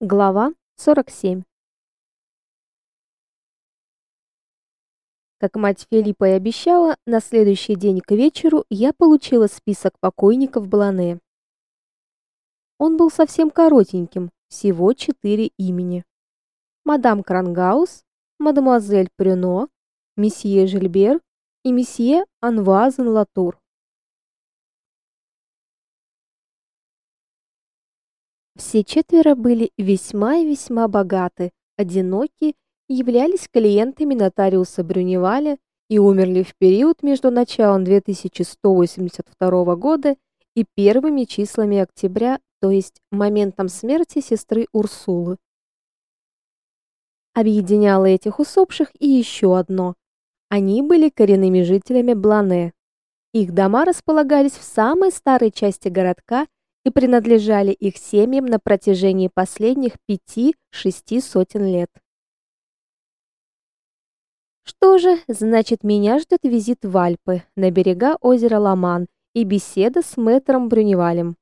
Глава 47. Как мать Филиппа и обещала, на следующий день к вечеру я получила список покойников Блане. Он был совсем коротеньким, всего четыре имени. Мадам Крангаус, мадемуазель Прюно, месье Жильбер и месье Анвазен Латур. Все четверо были весьма и весьма богаты, одиноки, являлись клиентами нотариуса Брюневаля и умерли в период между началом 2182 года и первыми числами октября, то есть моментом смерти сестры Урсулы. Объединяло этих усопших и еще одно. Они были коренными жителями Блане. Их дома располагались в самой старой части городка и принадлежали их семьям на протяжении последних пяти-шести сотен лет. Что же, значит, меня ждет визит в Альпы, на берега озера Ламан и беседа с мэтром Брюневалем.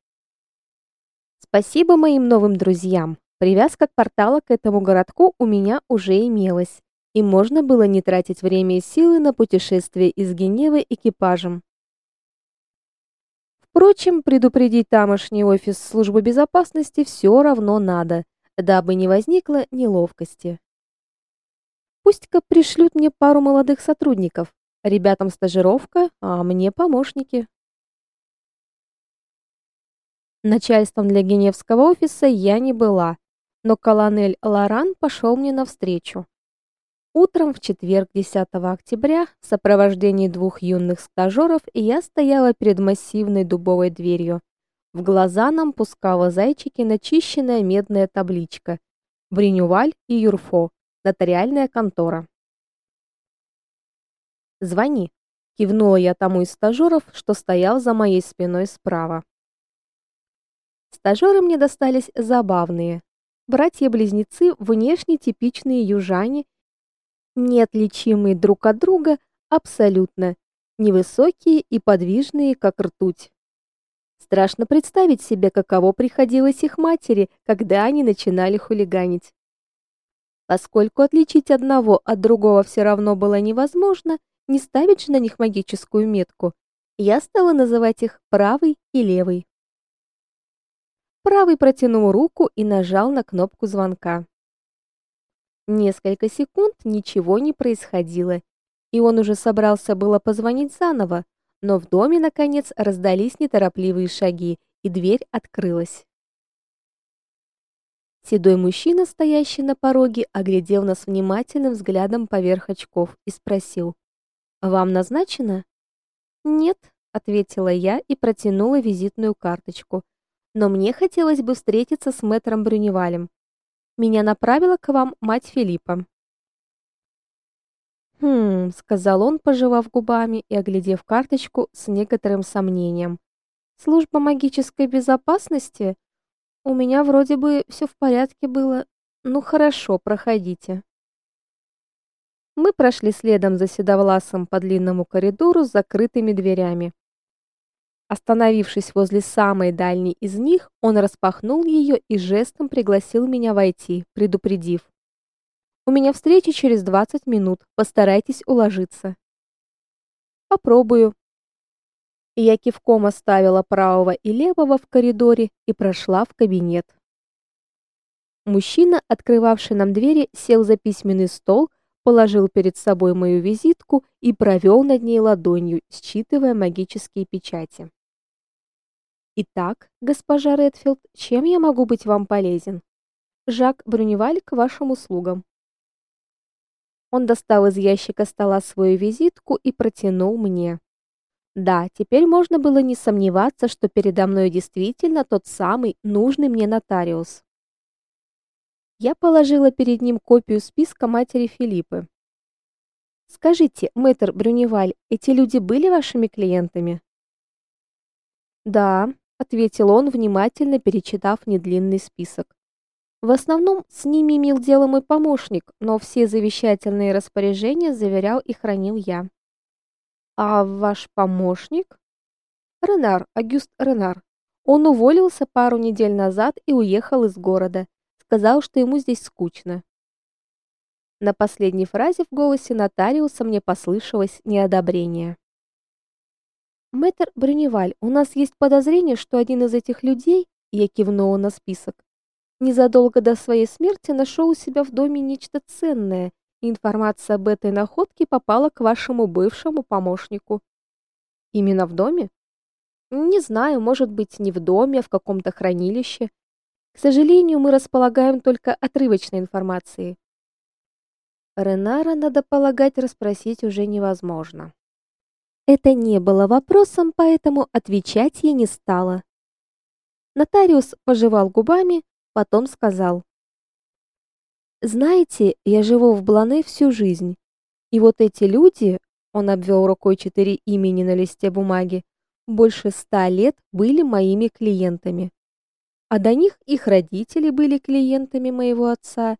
Спасибо моим новым друзьям. Привязка к портала к этому городку у меня уже имелась, и можно было не тратить время и силы на путешествие из Геневы экипажем. Впрочем, предупредить тамошний офис службы безопасности все равно надо, дабы не возникло неловкости. Пусть-ка пришлют мне пару молодых сотрудников. Ребятам стажировка, а мне помощники. Начальством для Геневского офиса я не была, но колонель Лоран пошел мне навстречу. Утром в четверг 10 октября в сопровождении двух юных стажеров я стояла перед массивной дубовой дверью. В глаза нам пускала зайчики начищенная медная табличка Бринюваль и Юрфо. Нотариальная контора. Звони, кивнула я тому из стажеров, что стоял за моей спиной справа. Стажеры мне достались забавные. Братья-близнецы, внешне типичные южане неотличимые друг от друга абсолютно, невысокие и подвижные, как ртуть. Страшно представить себе, каково приходилось их матери, когда они начинали хулиганить. Поскольку отличить одного от другого все равно было невозможно, не ставить же на них магическую метку, я стала называть их правый и левый. Правый протянул руку и нажал на кнопку звонка. Несколько секунд ничего не происходило, и он уже собрался было позвонить заново, но в доме наконец раздались неторопливые шаги, и дверь открылась. Седой мужчина, стоящий на пороге, оглядел нас внимательным взглядом поверх очков и спросил: "Вам назначено?" "Нет", ответила я и протянула визитную карточку. "Но мне хотелось бы встретиться с мэтром Брюневалем". Меня направила к вам мать Филиппа. Хм, сказал он, пожевав губами и оглядев карточку с некоторым сомнением. Служба магической безопасности? У меня вроде бы все в порядке было. Ну хорошо, проходите. Мы прошли следом за седовласым по длинному коридору с закрытыми дверями. Остановившись возле самой дальней из них, он распахнул ее и жестом пригласил меня войти, предупредив: "У меня встреча через 20 минут. Постарайтесь уложиться". "Попробую". Я кивком оставила правого и левого в коридоре и прошла в кабинет. Мужчина, открывавший нам двери, сел за письменный стол, положил перед собой мою визитку и провел над ней ладонью, считывая магические печати. Итак, госпожа Редфилд, чем я могу быть вам полезен? Жак Брюневаль к вашим услугам. Он достал из ящика стола свою визитку и протянул мне. Да, теперь можно было не сомневаться, что передо мной действительно тот самый нужный мне нотариус. Я положила перед ним копию списка матери Филиппы. Скажите, мэтр Брюневаль, эти люди были вашими клиентами? Да, ответил он, внимательно перечитав недлинный список. В основном с ними имел дело мой помощник, но все завещательные распоряжения заверял и хранил я. А ваш помощник? Ренар, Агюст Ренар. Он уволился пару недель назад и уехал из города. сказал, что ему здесь скучно. На последней фразе в голосе нотариуса мне послышалось неодобрение. Мэтр Брюневаль, у нас есть подозрение, что один из этих людей, я кивнула на список, незадолго до своей смерти нашел у себя в доме нечто ценное, информация об этой находке попала к вашему бывшему помощнику. Именно в доме? Не знаю, может быть, не в доме, а в каком-то хранилище. К сожалению, мы располагаем только отрывочной информацией. Ренара, надо полагать, расспросить уже невозможно. Это не было вопросом, поэтому отвечать я не стала. Нотариус пожевал губами, потом сказал: "Знаете, я живу в Блане всю жизнь, и вот эти люди, он обвел рукой четыре имени на листе бумаги, больше ста лет были моими клиентами. А до них их родители были клиентами моего отца,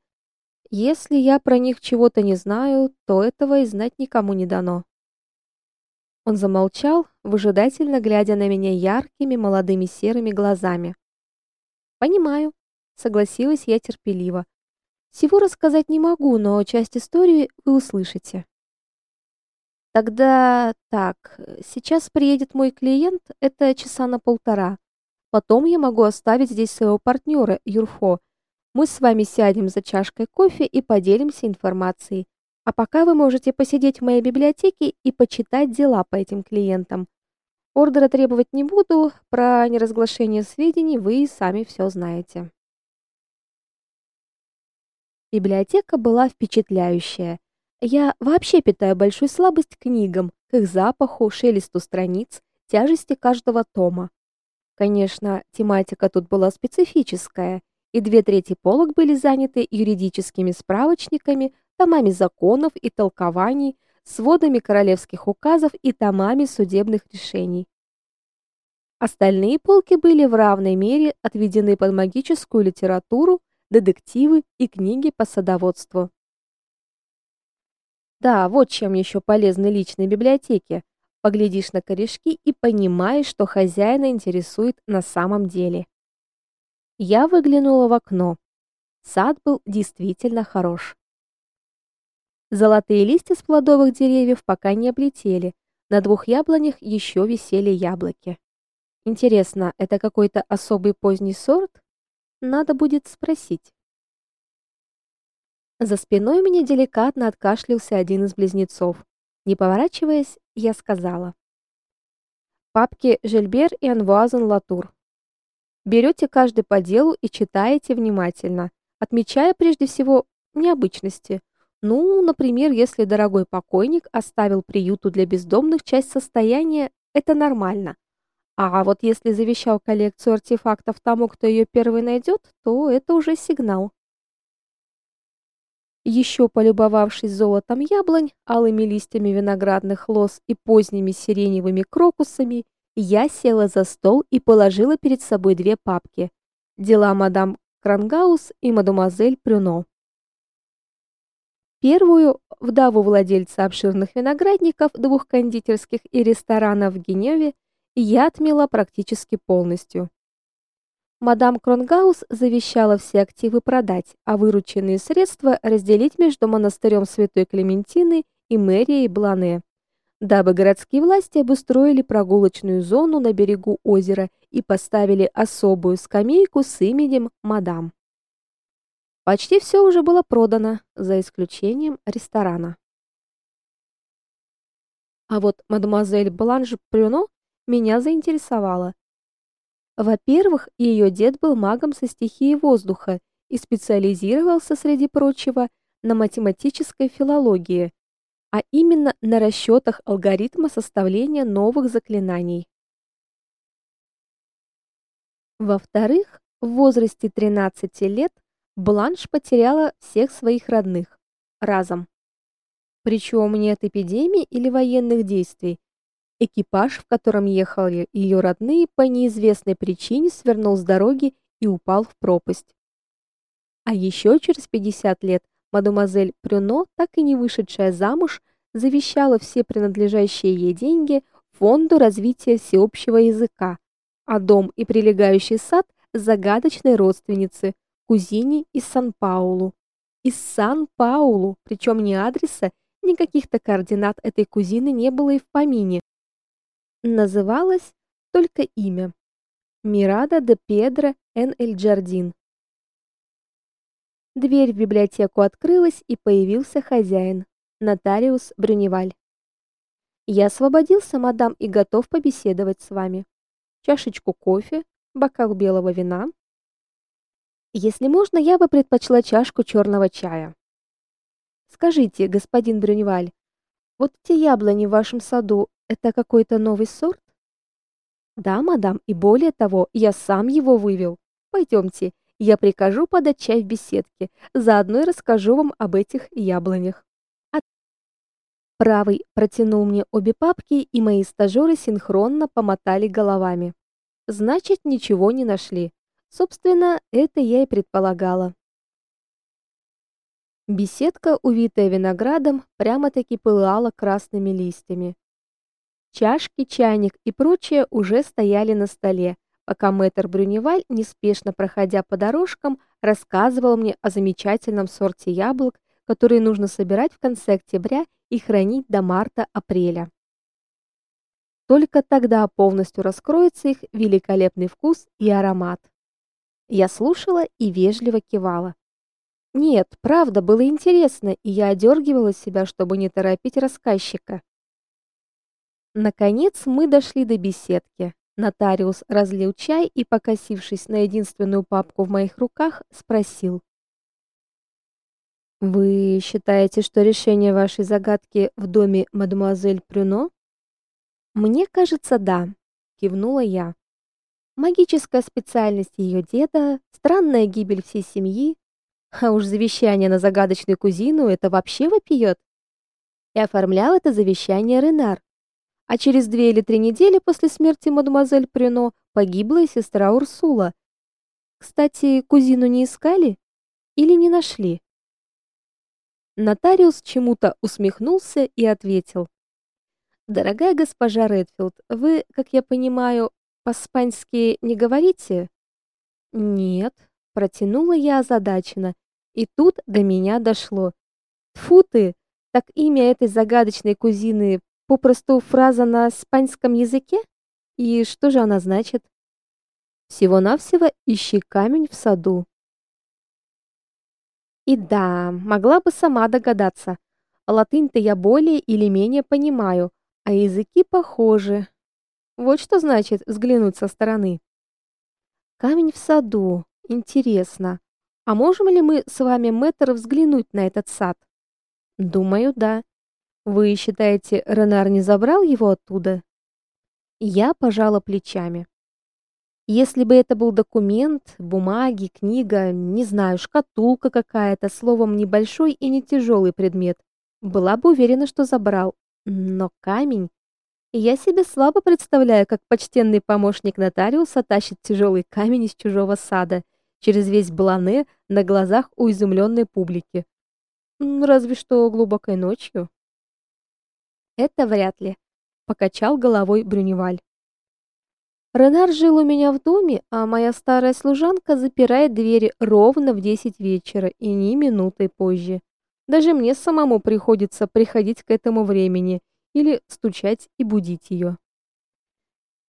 если я про них чего-то не знаю, то этого и знать никому не дано. Он замолчал, выжидательно глядя на меня яркими молодыми серыми глазами. Понимаю, согласилась я терпеливо. Всего рассказать не могу, но часть истории вы услышите. Тогда так, сейчас приедет мой клиент, это часа на полтора. Потом я могу оставить здесь своего партнера Юрфо, мы с вами сядем за чашкой кофе и поделимся информацией. А пока вы можете посидеть в моей библиотеке и почитать дела по этим клиентам. Ордера требовать не буду, про неразглашение сведений вы и сами все знаете. Библиотека была впечатляющая. Я вообще питаю большую слабость к книгам, к их запаху, шелесту страниц, тяжести каждого тома. Конечно, тематика тут была специфическая, и две трети полок были заняты юридическими справочниками, томами законов и толкований, сводами королевских указов и томами судебных решений. Остальные полки были в равной мере отведены под магическую литературу, детективы и книги по садоводству. Да, вот чем еще полезны личные библиотеки. Поглядишь на корешки и понимаешь, что хозяина интересует на самом деле. Я выглянула в окно. Сад был действительно хорош. Золотые листья с плодовых деревьев пока не облетели. На двух яблонях еще висели яблоки. Интересно, это какой-то особый поздний сорт? Надо будет спросить. За спиной меня деликатно откашлялся один из близнецов. Не поворачиваясь, я сказала: "Папки Жильбер и Анвуазен Латур. Берете каждый по делу и читаете внимательно, отмечая прежде всего необычности. Ну, например, если дорогой покойник оставил приюту для бездомных часть состояния, это нормально. А вот если завещал коллекцию артефактов тому, кто ее первый найдет, то это уже сигнал. Еще полюбовавшись золотом яблонь, алыми листьями виноградных лоз и поздними сиреневыми крокусами, я села за стол и положила перед собой две папки: дела мадам Крангаус и мадемуазель Прюно. Первую, вдову владельца обширных виноградников, двух кондитерских и ресторанов в Геневе, я отмела практически полностью. Мадам Кронгаус завещала все активы продать, а вырученные средства разделить между монастырем Святой Клементины и мэрией Блане дабы городские власти обустроили прогулочную зону на берегу озера и поставили особую скамейку с именем мадам. Почти все уже было продано, за исключением ресторана. А вот мадемуазель Бланш Прюно меня заинтересовала. Во-первых, ее дед был магом со стихией воздуха и специализировался, среди прочего, на математической филологии, а именно на расчетах алгоритма составления новых заклинаний. Во-вторых, в возрасте 13 лет Бланш потеряла всех своих родных разом. Причем не от эпидемии или военных действий. Экипаж, в котором ехали ее родные, по неизвестной причине свернул с дороги и упал в пропасть. А еще через 50 лет мадемуазель Прюно, так и не вышедшая замуж, завещала все принадлежащие ей деньги фонду развития всеобщего языка, а дом и прилегающий сад загадочной родственнице, кузине из Сан-Паулу. Из Сан-Паулу, причем ни адреса, ни каких-то координат этой кузины не было и в помине. Называлось только имя. Мирада де Педро эн эль Джардин. Дверь в библиотеку открылась, и появился хозяин, нотариус Брюневаль. Я освободился, мадам, и готов побеседовать с вами. Чашечку кофе, бокал белого вина. Если можно, я бы предпочла чашку черного чая. Скажите, господин Брюневаль, вот те яблони в вашем саду это какой-то новый сорт? Да, мадам, и более того, я сам его вывел. Пойдемте, я прикажу подать чай в беседке, заодно и расскажу вам об этих яблонях. А правый протянул мне обе папки, и мои стажеры синхронно помотали головами. Значит, ничего не нашли. Собственно, это я и предполагала. Беседка, увитая виноградом, прямо-таки пылала красными листьями. Чашки, чайник и прочее уже стояли на столе, пока мэтр Брюневаль, неспешно проходя по дорожкам, рассказывал мне о замечательном сорте яблок, которые нужно собирать в конце октября и хранить до марта-апреля. Только тогда полностью раскроется их великолепный вкус и аромат. Я слушала и вежливо кивала. Нет, правда, было интересно, и я одергивала себя, чтобы не торопить рассказчика. Наконец мы дошли до беседки. Нотариус разлил чай и, покосившись на единственную папку в моих руках, спросил: Вы считаете, что решение вашей загадки в доме мадемуазель Прюно? Мне кажется, да, кивнула я. Магическая специальность ее деда, странная гибель всей семьи, а уж завещание на загадочную кузину это вообще вопиет. И оформлял это завещание Ренар а через две или три недели после смерти мадемуазель Прено погибла и сестра Урсула. Кстати, кузину не искали или не нашли? Нотариус чему-то усмехнулся и ответил: "Дорогая госпожа Редфилд, вы, как я понимаю, по-спански не говорите?" "Нет", протянула я озадаченно, и тут до меня дошло. Тфу ты, так имя этой загадочной кузины Попросту фраза на испанском языке? И что же она значит? Всего-навсего ищи камень в саду. И да, могла бы сама догадаться. Латынь-то я более или менее понимаю, а языки похожи. Вот что значит взглянуть со стороны. Камень в саду. Интересно. А можем ли мы с вами, мэтр, взглянуть на этот сад? Думаю, да. Вы считаете, Ренар не забрал его оттуда? Я пожала плечами. Если бы это был документ, бумаги, книга, не знаю, шкатулка какая-то, словом, небольшой и не тяжелый предмет, была бы уверена, что забрал. Но камень я себе слабо представляю, как почтенный помощник нотариуса тащит тяжелый камень из чужого сада через весь Блане на глазах у изумленной публики. Разве что глубокой ночью. Это вряд ли, покачал головой Брюневаль. Ренар жил у меня в доме, а моя старая служанка запирает двери ровно в 10 вечера и ни минуты позже. Даже мне самому приходится приходить к этому времени или стучать и будить ее.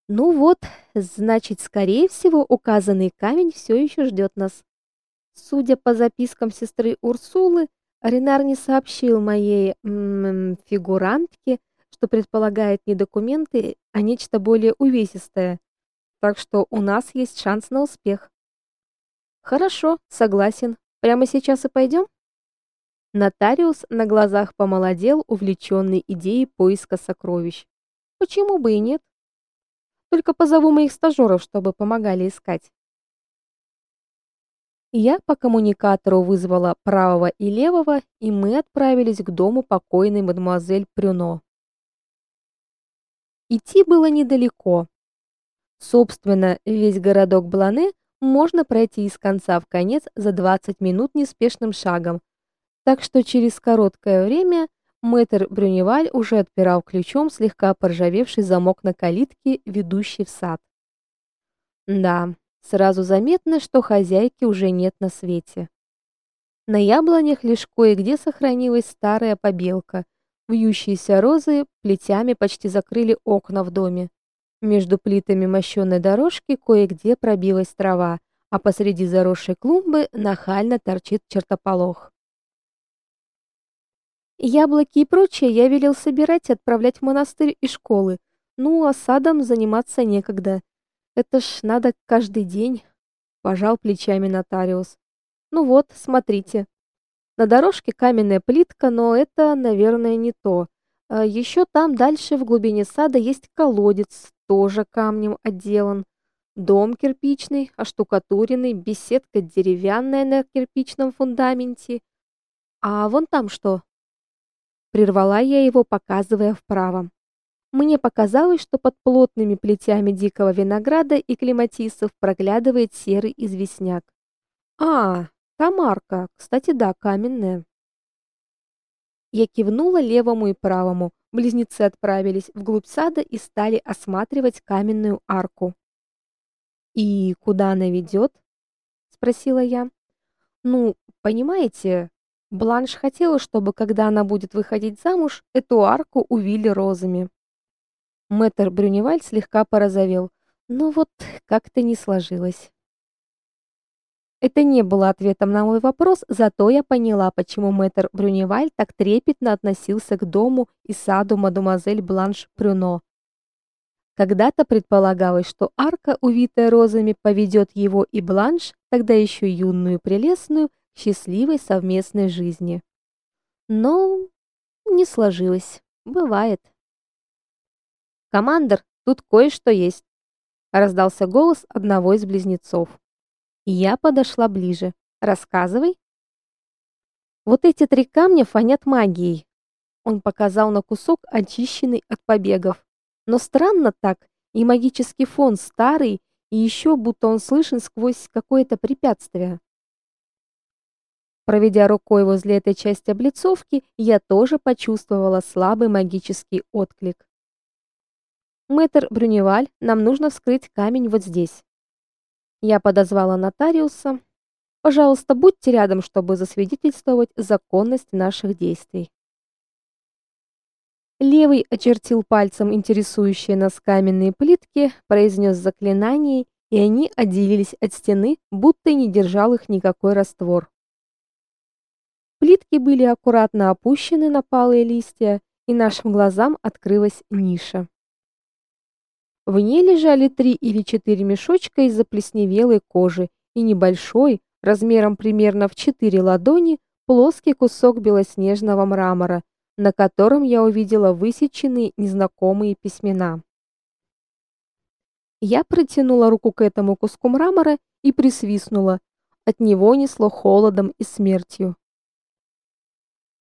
Ну вот, значит, скорее всего, указанный камень все еще ждет нас. Судя по запискам сестры Урсулы, Ренар не сообщил моей м -м, фигурантке, что предполагает не документы, а нечто более увесистое. Так что у нас есть шанс на успех. Хорошо, согласен. Прямо сейчас и пойдем?» Нотариус на глазах помолодел, увлеченный идеей поиска сокровищ. Почему бы и нет? Только позову моих стажеров, чтобы помогали искать. Я по коммуникатору вызвала правого и левого, и мы отправились к дому покойной мадемуазель Прюно. Идти было недалеко. Собственно, весь городок Блане можно пройти из конца в конец за 20 минут неспешным шагом. Так что через короткое время мэтр Брюневаль уже отпирал ключом слегка поржавевший замок на калитке, ведущей в сад. Да, Сразу заметно, что хозяйки уже нет на свете. На яблонях лишь кое-где сохранилась старая побелка. Вьющиеся розы плетями почти закрыли окна в доме. Между плитами мощенной дорожки кое-где пробилась трава, а посреди заросшей клумбы нахально торчит чертополох. Яблоки и прочее я велел собирать и отправлять в монастырь и школы. Ну, а садом заниматься некогда. Это ж надо каждый день, пожал плечами нотариус. Ну вот, смотрите. На дорожке каменная плитка, но это, наверное, не то. А еще там дальше в глубине сада есть колодец, тоже камнем отделан. Дом кирпичный, оштукатуренный, беседка деревянная на кирпичном фундаменте. А вон там что? Прервала я его, показывая вправо. Мне показалось, что под плотными плетями дикого винограда и клематисов проглядывает серый известняк. А, Тамарка, кстати, да, каменная. Я кивнула левому и правому. Близнецы отправились вглубь сада и стали осматривать каменную арку. И куда она ведет?» — спросила я. Ну, понимаете, Бланш хотела, чтобы когда она будет выходить замуж, эту арку увили розами. Мэтр Брюневаль слегка порозовел. Но вот как-то не сложилось. Это не было ответом на мой вопрос, зато я поняла, почему мэтр Брюневаль так трепетно относился к дому и саду мадемуазель Бланш Прюно. Когда-то предполагалось, что арка, увитая розами, поведет его и Бланш, тогда еще юную прелестную, счастливой совместной жизни. Но не сложилось. Бывает. Командир, тут кое-что есть, раздался голос одного из близнецов. Я подошла ближе. Рассказывай. Вот эти три камня фонят магией. Он показал на кусок, очищенный от побегов. Но странно так, и магический фон старый, и еще будто он слышен сквозь какое-то препятствие. Проведя рукой возле этой части облицовки, я тоже почувствовала слабый магический отклик. Мэтр Брюневаль, нам нужно вскрыть камень вот здесь. Я подозвала нотариуса. Пожалуйста, будьте рядом, чтобы засвидетельствовать законность наших действий. Левый очертил пальцем интересующие нас каменные плитки, произнес заклинание, и они отделились от стены, будто не держал их никакой раствор. Плитки были аккуратно опущены на палые листья, и нашим глазам открылась ниша. В ней лежали три или четыре мешочка из заплесневелой кожи и небольшой, размером примерно в четыре ладони, плоский кусок белоснежного мрамора, на котором я увидела высеченные незнакомые письмена. Я протянула руку к этому куску мрамора и присвистнула. От него несло холодом и смертью.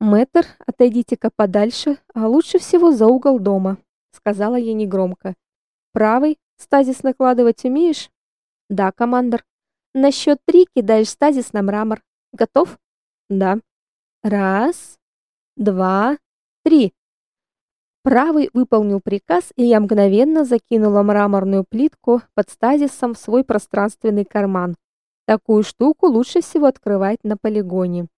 Мэтр, отойдите-ка подальше, а лучше всего за угол дома, сказала я негромко. Правый стазис накладывать умеешь? Да, командир. На счет три кидаешь стазис на мрамор. Готов? Да. Раз, два, три. Правый выполнил приказ, и я мгновенно закинула мраморную плитку под стазисом в свой пространственный карман. Такую штуку лучше всего открывать на полигоне.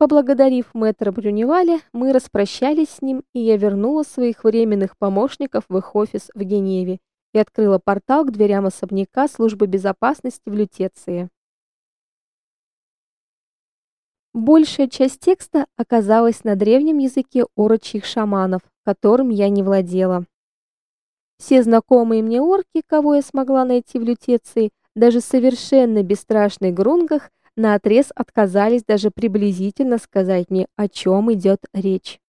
Поблагодарив мэтра Брюневаля, мы распрощались с ним, и я вернула своих временных помощников в их офис в Геневе и открыла портал к дверям особняка службы безопасности в Лютеции. Большая часть текста оказалась на древнем языке орочьих шаманов, которым я не владела. Все знакомые мне орки, кого я смогла найти в Лютеции, даже совершенно бесстрашный Грунгах, наотрез отказались даже приблизительно сказать мне, о чем идет речь.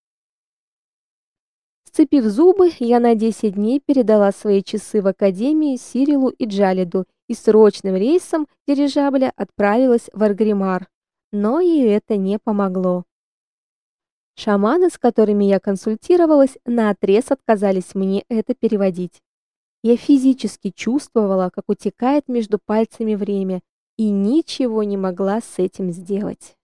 Сцепив зубы, я на 10 дней передала свои часы в академии Сирилу и Джалиду и срочным рейсом дирижабля отправилась в Аргримар. Но и это не помогло. Шаманы, с которыми я консультировалась, наотрез отказались мне это переводить. Я физически чувствовала, как утекает между пальцами время, и ничего не могла с этим сделать.